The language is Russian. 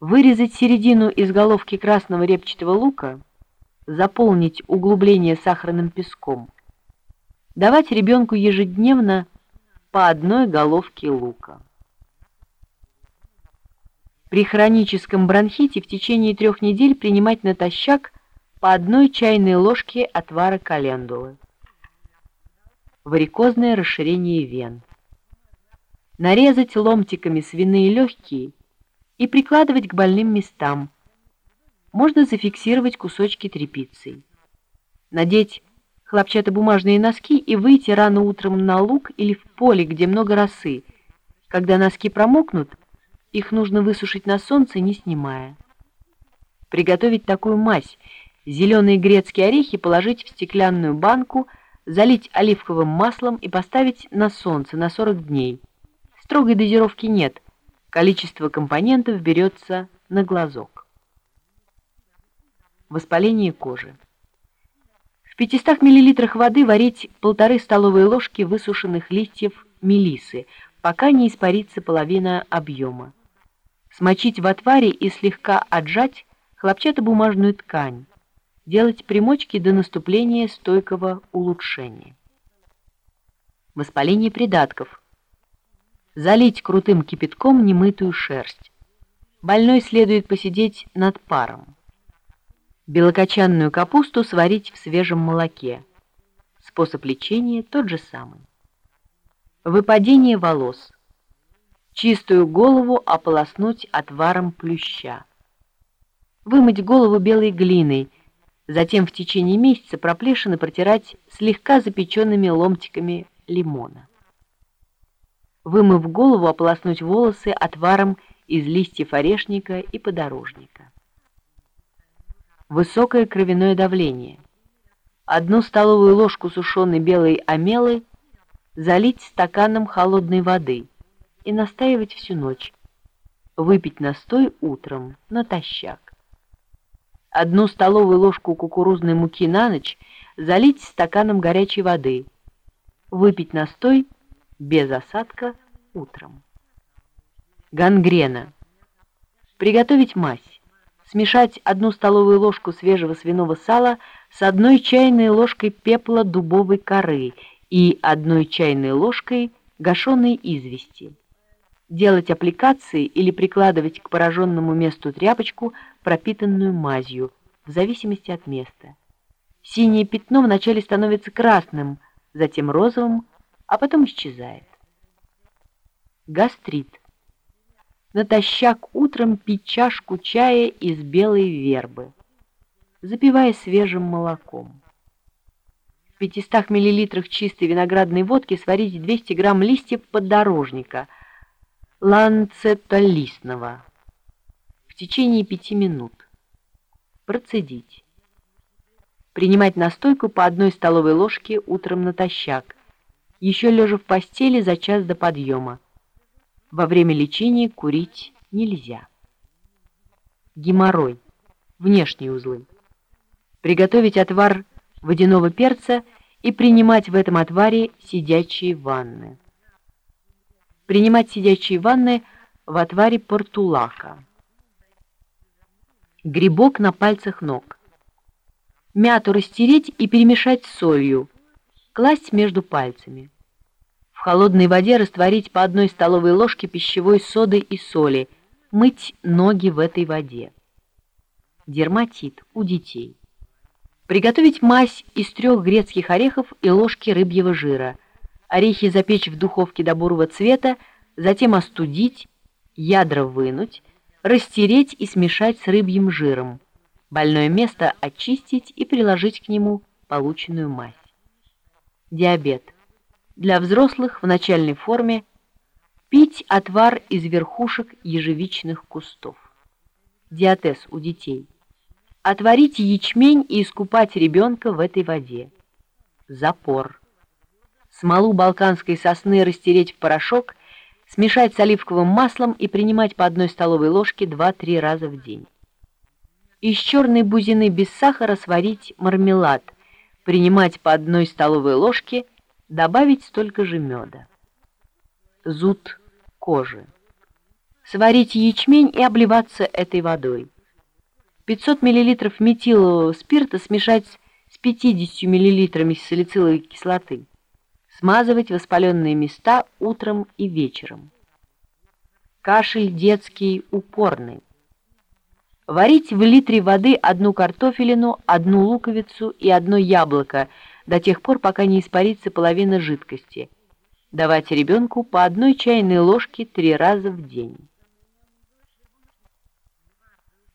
Вырезать середину из головки красного репчатого лука, заполнить углубление сахарным песком. Давать ребенку ежедневно по одной головке лука. При хроническом бронхите в течение трех недель принимать натощак по одной чайной ложке отвара календулы. Варикозное расширение вен. Нарезать ломтиками свиные легкие и прикладывать к больным местам. Можно зафиксировать кусочки тряпицей. Надеть хлопчатобумажные носки и выйти рано утром на луг или в поле, где много росы. Когда носки промокнут, их нужно высушить на солнце, не снимая. Приготовить такую мазь. Зеленые грецкие орехи положить в стеклянную банку, залить оливковым маслом и поставить на солнце на 40 дней. Строгой дозировки нет. Количество компонентов берется на глазок. Воспаление кожи. В 500 мл воды варить полторы столовые ложки высушенных листьев мелисы, пока не испарится половина объема смочить в отваре и слегка отжать хлопчатобумажную ткань, делать примочки до наступления стойкого улучшения. Воспаление придатков. Залить крутым кипятком немытую шерсть. Больной следует посидеть над паром. Белокочанную капусту сварить в свежем молоке. Способ лечения тот же самый. Выпадение волос чистую голову ополоснуть отваром плюща. Вымыть голову белой глиной, затем в течение месяца проплешины протирать слегка запеченными ломтиками лимона. Вымыв голову, ополоснуть волосы отваром из листьев орешника и подорожника. Высокое кровяное давление. Одну столовую ложку сушеной белой омелы залить стаканом холодной воды – и настаивать всю ночь. Выпить настой утром, натощак. Одну столовую ложку кукурузной муки на ночь залить стаканом горячей воды. Выпить настой без осадка утром. Гангрена. Приготовить мазь. Смешать одну столовую ложку свежего свиного сала с одной чайной ложкой пепла дубовой коры и одной чайной ложкой гашеной извести делать аппликации или прикладывать к пораженному месту тряпочку, пропитанную мазью, в зависимости от места. Синее пятно вначале становится красным, затем розовым, а потом исчезает. Гастрит. Натощак утром пить чашку чая из белой вербы, запивая свежим молоком. В 500 мл чистой виноградной водки сварить 200 грамм листьев поддорожника – ланцетолистного в течение пяти минут. Процедить. Принимать настойку по одной столовой ложке утром натощак, еще лежа в постели за час до подъема. Во время лечения курить нельзя. Геморрой. Внешние узлы. Приготовить отвар водяного перца и принимать в этом отваре сидячие ванны принимать сидячие ванны в отваре портулака. Грибок на пальцах ног. Мяту растереть и перемешать с солью, класть между пальцами. В холодной воде растворить по одной столовой ложке пищевой соды и соли, мыть ноги в этой воде. Дерматит у детей. Приготовить мазь из трех грецких орехов и ложки рыбьего жира – орехи запечь в духовке до бурого цвета, затем остудить, ядра вынуть, растереть и смешать с рыбьим жиром. Больное место очистить и приложить к нему полученную мазь. Диабет. Для взрослых в начальной форме пить отвар из верхушек ежевичных кустов. Диатез у детей. Отварить ячмень и искупать ребенка в этой воде. Запор смолу балканской сосны растереть в порошок, смешать с оливковым маслом и принимать по одной столовой ложке 2-3 раза в день. Из черной бузины без сахара сварить мармелад, принимать по одной столовой ложке, добавить столько же меда. Зуд кожи. Сварить ячмень и обливаться этой водой. 500 мл метилового спирта смешать с 50 мл салициловой кислоты. Смазывать воспаленные места утром и вечером. Кашель детский упорный. Варить в литре воды одну картофелину, одну луковицу и одно яблоко до тех пор, пока не испарится половина жидкости. Давать ребенку по одной чайной ложке три раза в день.